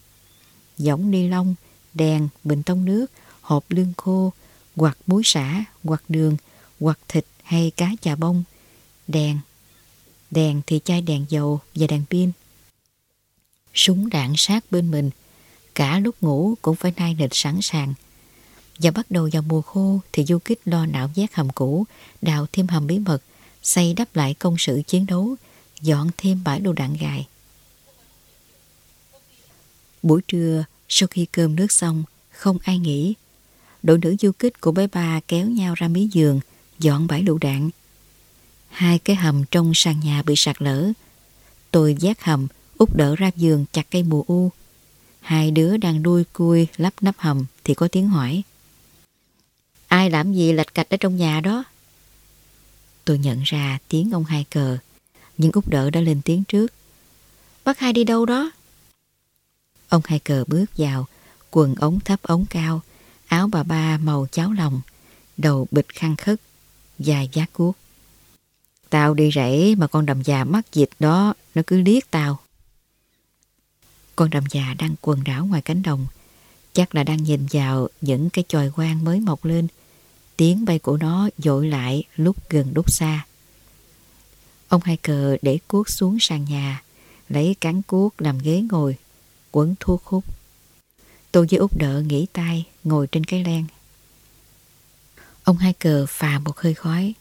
Giống ni lông, đèn, bình tông nước, hộp lương khô, hoặc muối xả, hoặc đường, hoặc thịt hay cá chà bông, đèn. Đèn thì chai đèn dầu và đèn pin. Súng đạn sát bên mình, cả lúc ngủ cũng phải nai nịch sẵn sàng. Và bắt đầu vào mùa khô thì du kích lo não vét hầm cũ, đào thêm hầm bí mật, xây đắp lại công sự chiến đấu, dọn thêm bãi đồ đạn gài. Buổi trưa, sau khi cơm nước xong, không ai nghỉ. Đội nữ du kích của bé ba kéo nhau ra mí giường, dọn bãi lựu đạn. Hai cái hầm trong sàn nhà bị sạt lở. Tôi giác hầm, út đỡ ra giường chặt cây mùa u. Hai đứa đang đuôi cui lắp nắp hầm thì có tiếng hỏi. Ai làm gì lạch cạch ở trong nhà đó? Tôi nhận ra tiếng ông hai cờ nhưng Út đỡ đã lên tiếng trước. Bác hai đi đâu đó? Ông hai cờ bước vào, quần ống thấp ống cao, áo bà ba màu cháo lòng, đầu bịch khăn khất, dài giá cuốc. Tao đi rẫy mà con đầm già mắt dịch đó, nó cứ liếc tao. Con đầm già đang quần đảo ngoài cánh đồng, chắc là đang nhìn vào những cái chòi quang mới mọc lên. Tiếng bay của nó dội lại lúc gần lúc xa. Ông hai cờ để cuốc xuống sàn nhà, lấy cán cuốc làm ghế ngồi, quấn thuốc hút. Tôi với út đỡ nghỉ tay, ngồi trên cái len. Ông hai cờ phà một hơi khói.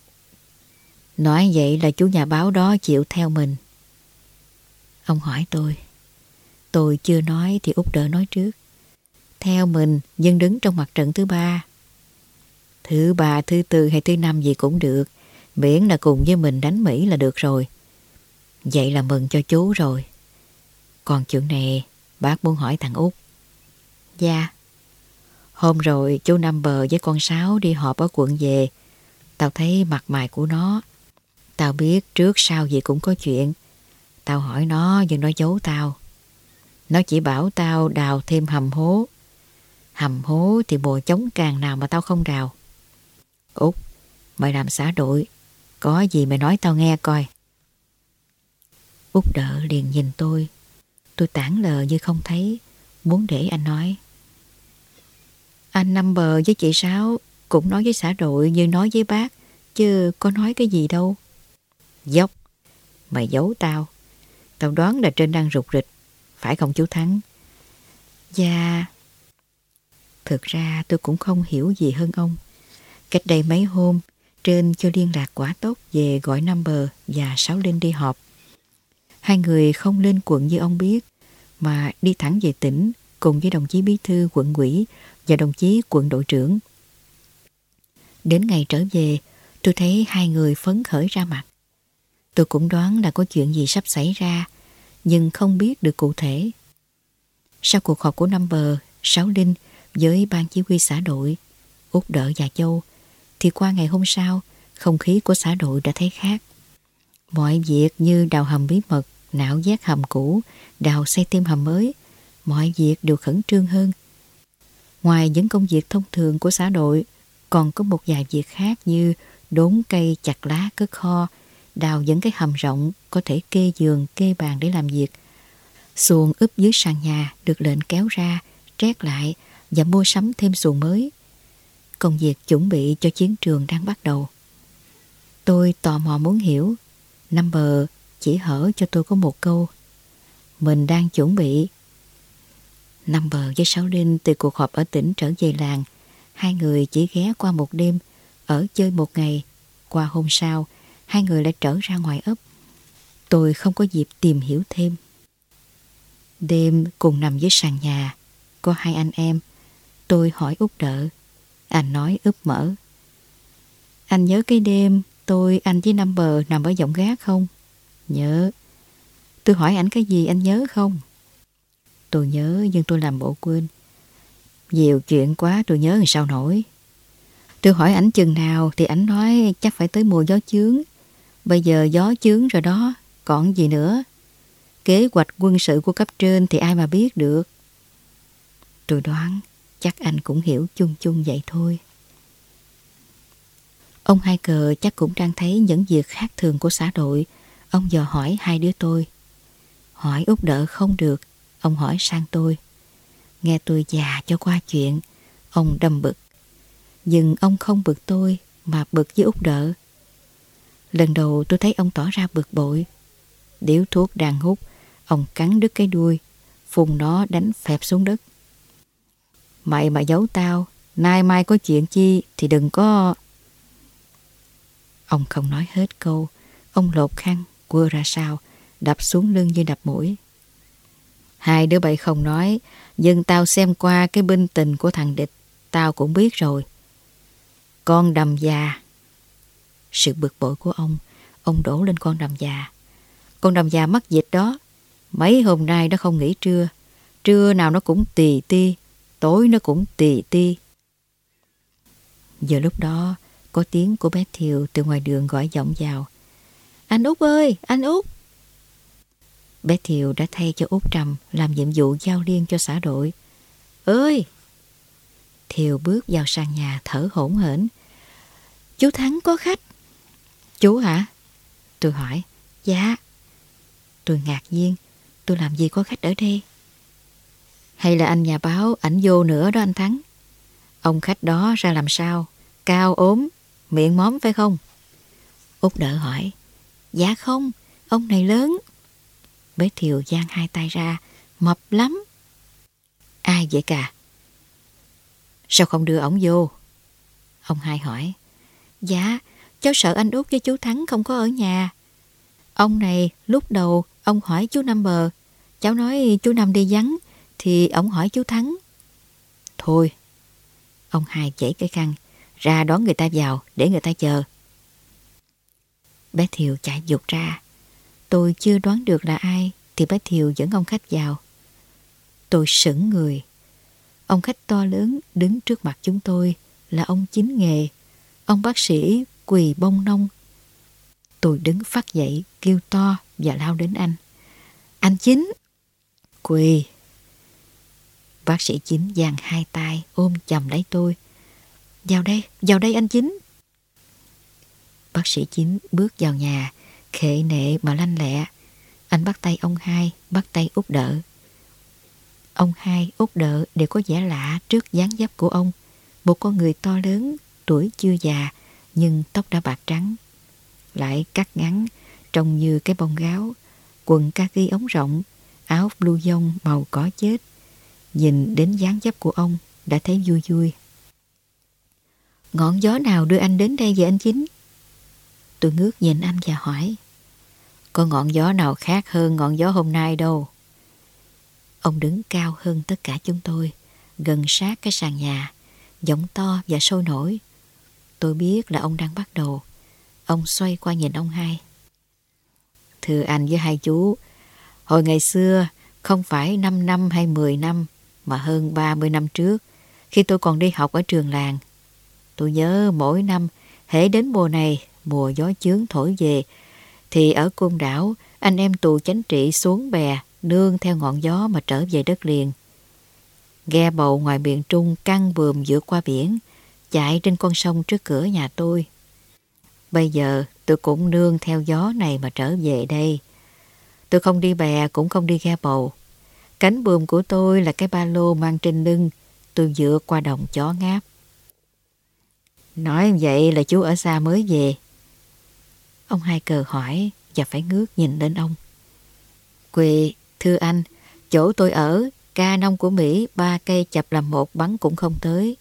Nói vậy là chú nhà báo đó chịu theo mình. Ông hỏi tôi. Tôi chưa nói thì út đỡ nói trước. Theo mình, dân đứng trong mặt trận thứ ba. Thứ ba, thứ tư hay thứ năm gì cũng được. Miễn là cùng với mình đánh Mỹ là được rồi. Vậy là mừng cho chú rồi. Còn chuyện này, bác muốn hỏi thằng út. Dạ. Hôm rồi chú Năm Bờ với con Sáu đi họp ở quận về. Tao thấy mặt mày của nó. Tao biết trước sau gì cũng có chuyện. Tao hỏi nó nhưng nó giấu tao. Nó chỉ bảo tao đào thêm hầm hố. Hầm hố thì bồ chống càng nào mà tao không đào. Út, mày làm xã đội. Có gì mày nói tao nghe coi. Út đỡ liền nhìn tôi. Tôi tản lờ như không thấy. Muốn để anh nói. Anh Năm Bờ với chị Sáu cũng nói với xã đội như nói với bác. Chứ có nói cái gì đâu. Dốc. Mày giấu tao. Tao đoán là trên đang rụt rịch. Phải không chú Thắng? Dạ. Thực ra tôi cũng không hiểu gì hơn ông. Cách đây mấy hôm, trên cho liên lạc quả tốt về gọi number và Sáu Linh đi họp. Hai người không lên quận như ông biết, mà đi thẳng về tỉnh cùng với đồng chí bí thư quận ủy và đồng chí quận đội trưởng. Đến ngày trở về, tôi thấy hai người phấn khởi ra mặt. Tôi cũng đoán là có chuyện gì sắp xảy ra, nhưng không biết được cụ thể. Sau cuộc họp của Number, Sáu Linh với ban chỉ huy xã đội, Út Đỡ và Châu, thì qua ngày hôm sau, không khí của xã đội đã thấy khác. Mọi việc như đào hầm bí mật, nạo giác hầm cũ, đào xây tim hầm mới, mọi việc đều khẩn trương hơn. Ngoài những công việc thông thường của xã đội, còn có một vài việc khác như đốn cây chặt lá cất kho, đào những cái hầm rộng có thể kê giường, kê bàn để làm việc. Xuồng úp dưới sàn nhà được lệnh kéo ra, trét lại và mua sắm thêm xuồng mới. Công việc chuẩn bị cho chiến trường đang bắt đầu. Tôi tò mò muốn hiểu. Number chỉ hở cho tôi có một câu. Mình đang chuẩn bị. Number với Sáu Linh từ cuộc họp ở tỉnh trở về làng. Hai người chỉ ghé qua một đêm, ở chơi một ngày. Qua hôm sau, hai người lại trở ra ngoài ấp. Tôi không có dịp tìm hiểu thêm. Đêm cùng nằm dưới sàn nhà, có hai anh em. Tôi hỏi út đỡ. Anh nói úp mở. Anh nhớ cái đêm tôi, anh với Number nằm ở giọng gác không? Nhớ. Tôi hỏi anh cái gì anh nhớ không? Tôi nhớ nhưng tôi làm bộ quên. Nhiều chuyện quá tôi nhớ làm sao nổi. Tôi hỏi ảnh chừng nào thì ảnh nói chắc phải tới mùa gió chướng. Bây giờ gió chướng rồi đó, còn gì nữa. Kế hoạch quân sự của cấp trên thì ai mà biết được. Tôi đoán chắc anh cũng hiểu chung chung vậy thôi. Ông Hai Cờ chắc cũng đang thấy những việc khác thường của xã đội. Ông dò hỏi hai đứa tôi. Hỏi út đỡ không được, ông hỏi sang tôi. Nghe tôi già cho qua chuyện, ông đâm bực. Nhưng ông không bực tôi mà bực với út đỡ. Lần đầu tôi thấy ông tỏ ra bực bội. Điếu thuốc đang hút, ông cắn đứt cái đuôi, phùng nó đánh phẹp xuống đất. Mày mà giấu tao, nay mai có chuyện chi thì đừng có... Ông không nói hết câu, ông lột khăn, quơ ra sao, đập xuống lưng như đập mũi. Hai đứa bậy không nói, nhưng tao xem qua cái binh tình của thằng địch, tao cũng biết rồi. Con đầm già. Sự bực bội của ông, ông đổ lên con đầm già. Con đầm già mắc dịch đó, mấy hôm nay nó không nghỉ trưa, trưa nào nó cũng tì ti, tối nó cũng tì ti. Giờ lúc đó, có tiếng của bé Thiều từ ngoài đường gọi giọng vào. Anh Út ơi, anh Út! Bé Thiều đã thay cho Út Trầm làm nhiệm vụ giao liên cho xã đội. ơi! Thiều bước vào sàn nhà thở hổn hển. Chú Thắng có khách. Chú hả? Tôi hỏi. Dạ. Tôi ngạc nhiên. Tôi làm gì có khách ở đây? Hay là anh nhà báo ảnh vô nữa đó anh Thắng? Ông khách đó ra làm sao? Cao ốm, miệng móm phải không? Út đỡ hỏi. Dạ không, ông này lớn. bế Thiều giang hai tay ra, mập lắm. Ai vậy cả? Sao không đưa ổng vô? Ông hai hỏi. Dạ, cháu sợ anh Út với chú Thắng không có ở nhà. Ông này lúc đầu ông hỏi chú Năm bờ. Cháu nói chú Năm đi vắng thì ông hỏi chú Thắng. Thôi, ông hai chảy cái khăn ra đón người ta vào để người ta chờ. Bé Thiều chạy dục ra. Tôi chưa đoán được là ai thì bé Thiều dẫn ông khách vào. Tôi sững người. Ông khách to lớn đứng trước mặt chúng tôi là ông chính nghề. Ông bác sĩ quỳ bông nông. Tôi đứng phát dậy, kêu to và lao đến anh. Anh chính! Quỳ! Bác sĩ chính giang hai tay ôm chầm lấy tôi. Vào đây, vào đây anh chính! Bác sĩ chính bước vào nhà, khệ nệ mà lanh lẹ. Anh bắt tay ông hai, bắt tay út đỡ. Ông hai, út đỡ đều có vẻ lạ trước dáng dấp của ông. Một con người to lớn, tuổi chưa già, nhưng tóc đã bạc trắng. Lại cắt ngắn, trông như cái bông gáo, quần kaki ống rộng, áo blue dông màu cỏ chết. Nhìn đến dáng dấp của ông đã thấy vui vui. Ngọn gió nào đưa anh đến đây vậy anh Chính? Tôi ngước nhìn anh và hỏi. Có ngọn gió nào khác hơn ngọn gió hôm nay đâu. Ông đứng cao hơn tất cả chúng tôi, gần sát cái sàn nhà, giọng to và sôi nổi. Tôi biết là ông đang bắt đầu. Ông xoay qua nhìn ông hai. Thưa anh với hai chú, hồi ngày xưa không phải 5 năm hay 10 năm mà hơn 30 năm trước khi tôi còn đi học ở trường làng. Tôi nhớ mỗi năm hễ đến mùa này, mùa gió chướng thổi về thì ở côn đảo anh em tù chánh trị xuống bè nương theo ngọn gió mà trở về đất liền. Ghe bầu ngoài biển Trung căng bườm vượt qua biển, chạy trên con sông trước cửa nhà tôi. Bây giờ tôi cũng nương theo gió này mà trở về đây. Tôi không đi bè cũng không đi ghe bầu. Cánh buồm của tôi là cái ba lô mang trên lưng, tôi dựa qua đồng chó ngáp. Nói vậy là chú ở xa mới về. Ông hai cờ hỏi và phải ngước nhìn lên ông. Quỳ, thưa anh, chỗ tôi ở, ca nông của Mỹ ba cây chập làm một bắn cũng không tới.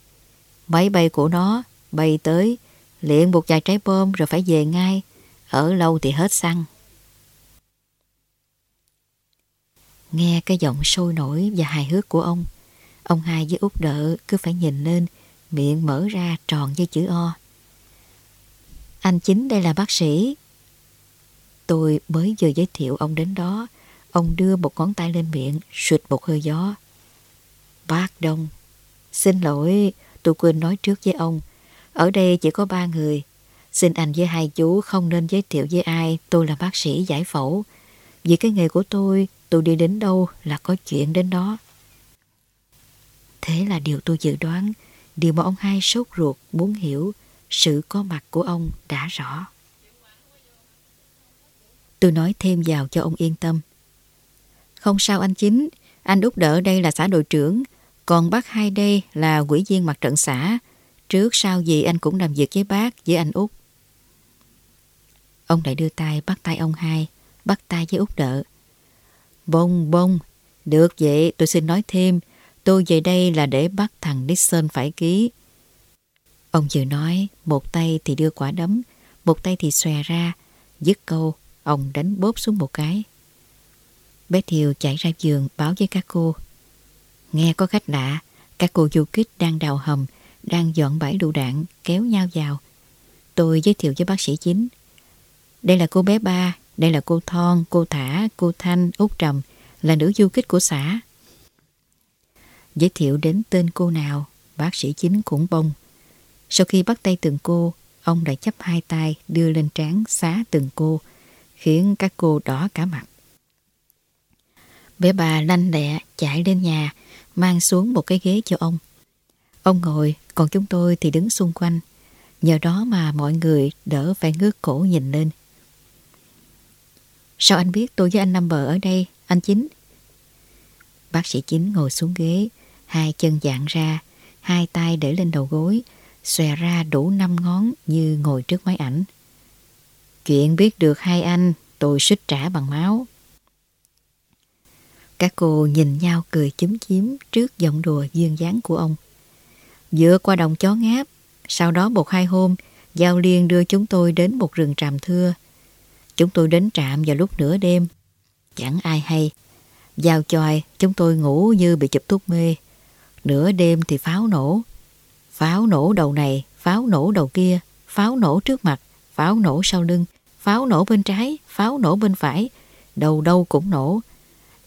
Máy bay của nó bay tới, liền một vài trái bom rồi phải về ngay. Ở lâu thì hết xăng. Nghe cái giọng sôi nổi và hài hước của ông, ông hai với út đỡ cứ phải nhìn lên, miệng mở ra tròn như chữ O. Anh chính đây là bác sĩ. Tôi mới vừa giới thiệu ông đến đó, ông đưa một ngón tay lên miệng, sụt một hơi gió. Bác Đông, xin lỗi, tôi quên nói trước với ông. Ở đây chỉ có ba người. Xin anh với hai chú không nên giới thiệu với ai tôi là bác sĩ giải phẫu. Vì cái nghề của tôi, tôi đi đến đâu là có chuyện đến đó. Thế là điều tôi dự đoán, điều mà ông hai sốt ruột muốn hiểu, sự có mặt của ông đã rõ. Tôi nói thêm vào cho ông yên tâm. Không sao anh Chính, anh út đỡ đây là xã đội trưởng, còn bác hai đây là quỹ viên mặt trận xã. Trước sau gì anh cũng làm việc với bác, với anh út. Ông lại đưa tay bắt tay ông hai, bắt tay với út đỡ. Bông, bông, được vậy tôi xin nói thêm, tôi về đây là để bắt thằng Nixon phải ký. Ông vừa nói, một tay thì đưa quả đấm, một tay thì xòe ra, dứt câu, ông đánh bóp xuống một cái. Bé Thiều chạy ra giường báo với các cô. Nghe có khách lạ, các cô du kích đang đào hầm, đang dọn bãi đủ đạn, kéo nhau vào. Tôi giới thiệu với bác sĩ chính. Đây là cô bé ba, đây là cô Thon, cô Thả, cô Thanh, Út Trầm, là nữ du kích của xã. Giới thiệu đến tên cô nào, bác sĩ chính cũng bông. Sau khi bắt tay từng cô, ông đã chấp hai tay đưa lên trán xá từng cô, khiến các cô đỏ cả mặt. Bé bà lanh lẹ chạy lên nhà, mang xuống một cái ghế cho ông. Ông ngồi, còn chúng tôi thì đứng xung quanh. Nhờ đó mà mọi người đỡ phải ngước cổ nhìn lên. Sao anh biết tôi với anh Năm Bờ ở đây, anh Chính? Bác sĩ Chính ngồi xuống ghế, hai chân dạng ra, hai tay để lên đầu gối, xòe ra đủ năm ngón như ngồi trước máy ảnh. Chuyện biết được hai anh, tôi xích trả bằng máu. Các cô nhìn nhau cười chúm chím trước giọng đùa duyên dáng của ông. Dựa qua đồng chó ngáp, sau đó một hai hôm, Giao Liên đưa chúng tôi đến một rừng tràm thưa. Chúng tôi đến trạm vào lúc nửa đêm. Chẳng ai hay. Giao chòi, chúng tôi ngủ như bị chụp thuốc mê. Nửa đêm thì pháo nổ. Pháo nổ đầu này, pháo nổ đầu kia, pháo nổ trước mặt, pháo nổ sau lưng, pháo nổ bên trái, pháo nổ bên phải, đầu đâu cũng nổ.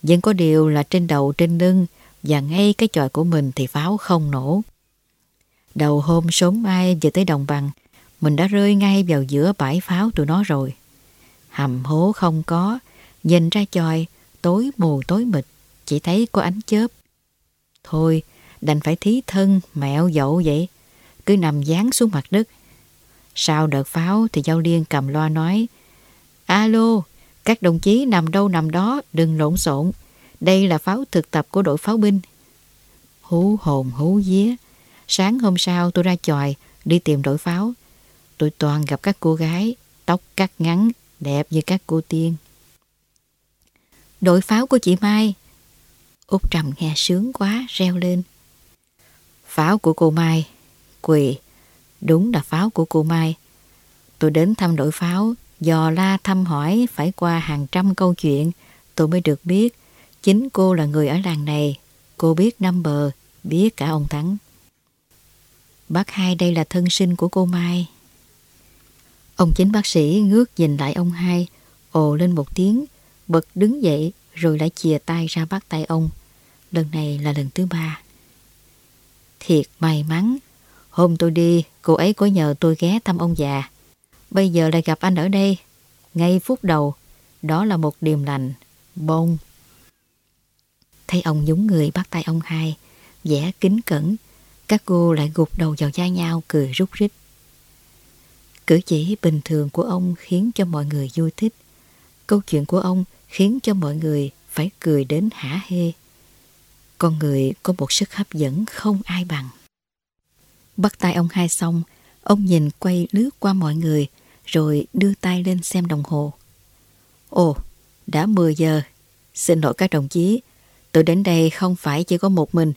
Nhưng có điều là trên đầu trên lưng và ngay cái chòi của mình thì pháo không nổ. Đầu hôm sớm mai về tới đồng bằng, mình đã rơi ngay vào giữa bãi pháo tụi nó rồi. Hầm hố không có, nhìn ra chòi, tối mù tối mịt, chỉ thấy có ánh chớp. Thôi, đành phải thí thân mẹo dậu vậy, cứ nằm dán xuống mặt đất. Sau đợt pháo thì Giao Liên cầm loa nói Alo, các đồng chí nằm đâu nằm đó, đừng lộn xộn. Đây là pháo thực tập của đội pháo binh. Hú hồn hú vía. Sáng hôm sau tôi ra chòi đi tìm đội pháo. Tôi toàn gặp các cô gái, tóc cắt ngắn, đẹp như các cô tiên. Đội pháo của chị Mai. Út Trầm nghe sướng quá, reo lên. Pháo của cô Mai. Quỳ, đúng là pháo của cô Mai. Tôi đến thăm đội pháo, dò la thăm hỏi phải qua hàng trăm câu chuyện. Tôi mới được biết, chính cô là người ở làng này. Cô biết năm bờ, biết cả ông Thắng. Bác hai đây là thân sinh của cô Mai. Ông chính bác sĩ ngước nhìn lại ông hai, ồ lên một tiếng, bật đứng dậy rồi lại chìa tay ra bắt tay ông. Lần này là lần thứ ba. Thiệt may mắn, hôm tôi đi, cô ấy có nhờ tôi ghé thăm ông già. Bây giờ lại gặp anh ở đây, ngay phút đầu, đó là một điềm lành, bông. Thấy ông nhúng người bắt tay ông hai, vẻ kính cẩn, các cô lại gục đầu vào da nhau cười rút rít. Cử chỉ bình thường của ông khiến cho mọi người vui thích. Câu chuyện của ông khiến cho mọi người phải cười đến hả hê. Con người có một sức hấp dẫn không ai bằng. Bắt tay ông hai xong, ông nhìn quay lướt qua mọi người rồi đưa tay lên xem đồng hồ. Ồ, đã 10 giờ. Xin lỗi các đồng chí, tôi đến đây không phải chỉ có một mình,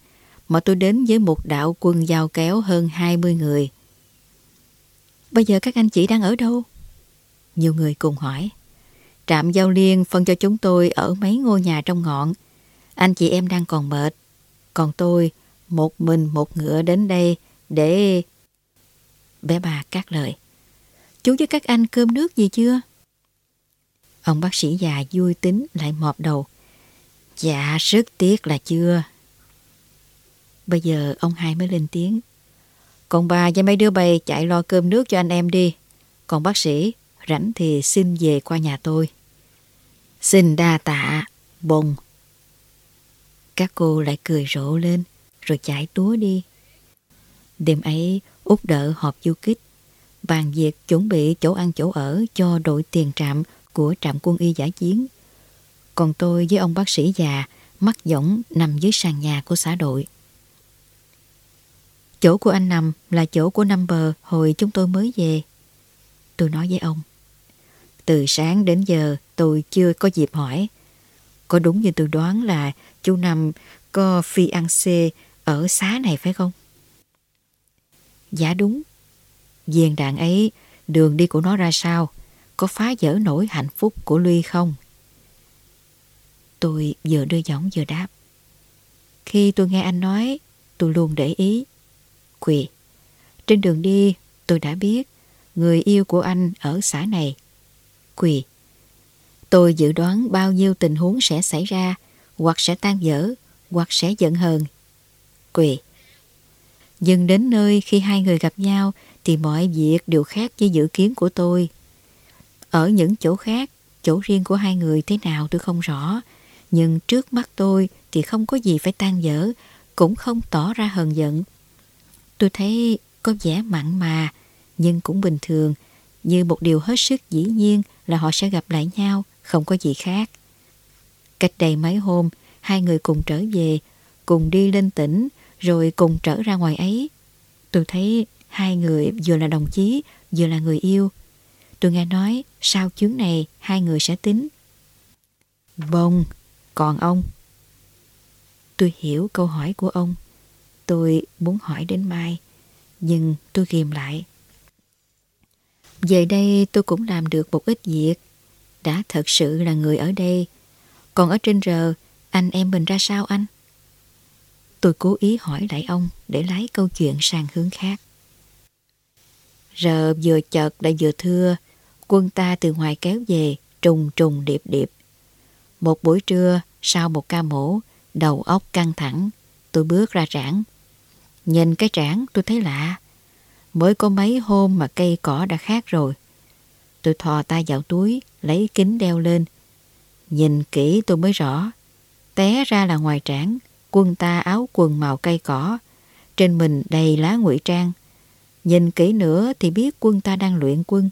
mà tôi đến với một đạo quân giao kéo hơn 20 người. Bây giờ các anh chị đang ở đâu? Nhiều người cùng hỏi. Trạm giao liên phân cho chúng tôi ở mấy ngôi nhà trong ngọn. Anh chị em đang còn mệt. Còn tôi, một mình một ngựa đến đây để... Bé bà cắt lời. Chú với các anh cơm nước gì chưa? Ông bác sĩ già vui tính lại mọp đầu. Dạ, rất tiếc là chưa. Bây giờ ông hai mới lên tiếng. Còn bà và mấy đứa bay chạy lo cơm nước cho anh em đi. Còn bác sĩ, rảnh thì xin về qua nhà tôi. Xin đa tạ, bồng. Các cô lại cười rộ lên, rồi chạy túa đi. Đêm ấy, út đỡ họp du kích, bàn việc chuẩn bị chỗ ăn chỗ ở cho đội tiền trạm của trạm quân y giả chiến. Còn tôi với ông bác sĩ già mắt giỏng nằm dưới sàn nhà của xã đội. Chỗ của anh nằm là chỗ của năm bờ hồi chúng tôi mới về. Tôi nói với ông. Từ sáng đến giờ tôi chưa có dịp hỏi. Có đúng như tôi đoán là chú Năm có phi ăn xê ở xá này phải không? Dạ đúng. Viên đạn ấy, đường đi của nó ra sao? Có phá vỡ nổi hạnh phúc của Luy không? Tôi vừa đưa giọng vừa đáp. Khi tôi nghe anh nói, tôi luôn để ý. Quỳ, trên đường đi tôi đã biết người yêu của anh ở xã này. Quỳ, tôi dự đoán bao nhiêu tình huống sẽ xảy ra, hoặc sẽ tan vỡ, hoặc sẽ giận hờn. Quỳ, nhưng đến nơi khi hai người gặp nhau thì mọi việc đều khác với dự kiến của tôi. Ở những chỗ khác, chỗ riêng của hai người thế nào tôi không rõ, nhưng trước mắt tôi thì không có gì phải tan dở, cũng không tỏ ra hờn giận. Tôi thấy có vẻ mặn mà, nhưng cũng bình thường, như một điều hết sức dĩ nhiên là họ sẽ gặp lại nhau, không có gì khác. Cách đây mấy hôm, hai người cùng trở về, cùng đi lên tỉnh, rồi cùng trở ra ngoài ấy. Tôi thấy hai người vừa là đồng chí, vừa là người yêu. Tôi nghe nói sau chuyến này hai người sẽ tính. Vâng, còn ông? Tôi hiểu câu hỏi của ông. Tôi muốn hỏi đến mai, nhưng tôi ghim lại. Về đây tôi cũng làm được một ít việc. Đã thật sự là người ở đây. Còn ở trên rờ, anh em mình ra sao anh? Tôi cố ý hỏi lại ông để lái câu chuyện sang hướng khác. Rờ vừa chợt lại vừa thưa, quân ta từ ngoài kéo về, trùng trùng điệp điệp. Một buổi trưa, sau một ca mổ, đầu óc căng thẳng, tôi bước ra trảng. Nhìn cái trảng tôi thấy lạ. Mới có mấy hôm mà cây cỏ đã khác rồi. Tôi thò tay vào túi, lấy kính đeo lên. Nhìn kỹ tôi mới rõ. Té ra là ngoài trảng, quân ta áo quần màu cây cỏ. Trên mình đầy lá ngụy trang. Nhìn kỹ nữa thì biết quân ta đang luyện quân.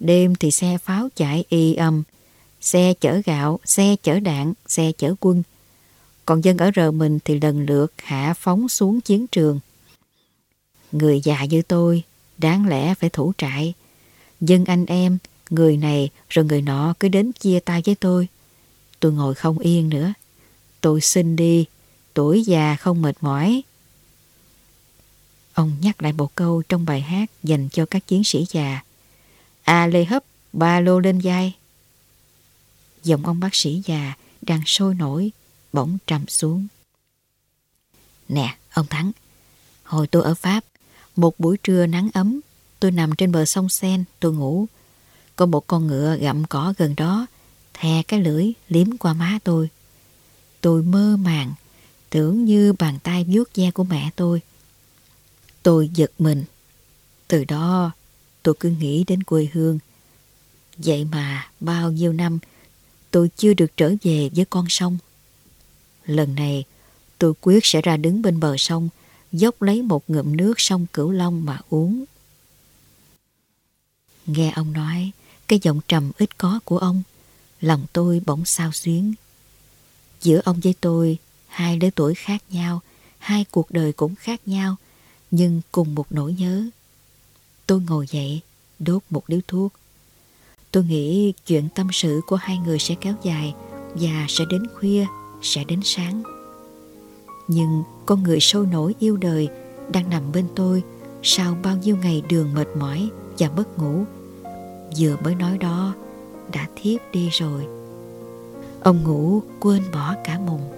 Đêm thì xe pháo chạy y âm, xe chở gạo, xe chở đạn, xe chở quân. Còn dân ở rờ mình thì lần lượt hạ phóng xuống chiến trường. Người già như tôi, đáng lẽ phải thủ trại. Dân anh em, người này rồi người nọ cứ đến chia tay với tôi. Tôi ngồi không yên nữa. Tôi xin đi, tuổi già không mệt mỏi. Ông nhắc lại một câu trong bài hát dành cho các chiến sĩ già. A lê hấp, ba lô lên vai. Giọng ông bác sĩ già đang sôi nổi, bỗng trầm xuống. Nè, ông Thắng, hồi tôi ở Pháp, một buổi trưa nắng ấm, tôi nằm trên bờ sông Sen, tôi ngủ. Có một con ngựa gặm cỏ gần đó, thè cái lưỡi liếm qua má tôi. Tôi mơ màng, tưởng như bàn tay vuốt da của mẹ tôi. Tôi giật mình. Từ đó tôi cứ nghĩ đến quê hương. Vậy mà bao nhiêu năm tôi chưa được trở về với con sông. Lần này tôi quyết sẽ ra đứng bên bờ sông dốc lấy một ngụm nước sông Cửu Long mà uống. Nghe ông nói cái giọng trầm ít có của ông lòng tôi bỗng sao xuyến. Giữa ông với tôi hai lứa tuổi khác nhau hai cuộc đời cũng khác nhau nhưng cùng một nỗi nhớ. Tôi ngồi dậy, đốt một điếu thuốc. Tôi nghĩ chuyện tâm sự của hai người sẽ kéo dài và sẽ đến khuya, sẽ đến sáng. Nhưng con người sôi nổi yêu đời đang nằm bên tôi sau bao nhiêu ngày đường mệt mỏi và mất ngủ. Vừa mới nói đó, đã thiếp đi rồi. Ông ngủ quên bỏ cả mùng.